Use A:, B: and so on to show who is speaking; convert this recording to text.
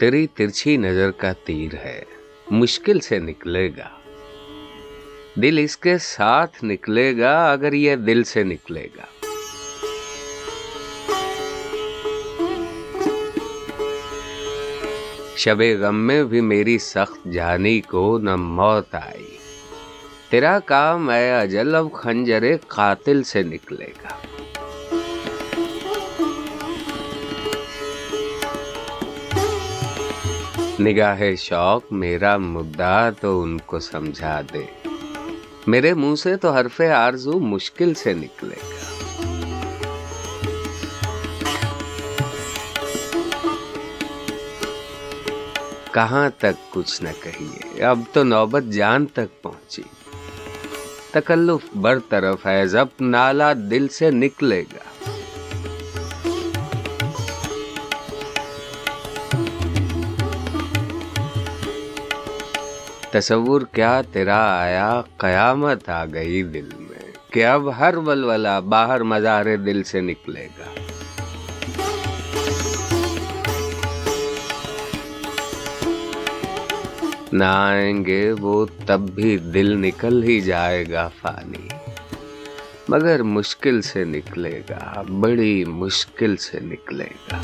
A: تیری ترچھی نظر کا تیر ہے، مشکل سے نکلے گا۔ دل اس کے ساتھ نکلے گا اگر یہ دل سے نکلے گا۔ شب غم میں بھی میری سخت جانی کو نہ موت آئی۔ تیرا کام اے اجل اب خنجر قاتل سے نکلے گا۔ نگاہ شوق میرا مدعا تو ان کو سمجھا دے۔ میرے منہ سے تو حرف آرزو مشکل سے نکلے گا۔ کہاں تک کچھ نہ کہیے، اب تو نوبت جان تک پہنچی۔ تکلف بر طرف ہے جب نالا دل سے نکلے گا۔ تصور کیا تیرا آیا قیامت آ گئی دل میں کہ اب ہر ولولا باہر مزار دل سے نکلے گا۔ نہ آئیں گے وہ تب بھی دل نکل ہی جائے گا فانی۔ مگر مشکل سے نکلے گا، بڑی مشکل سے نکلے گا۔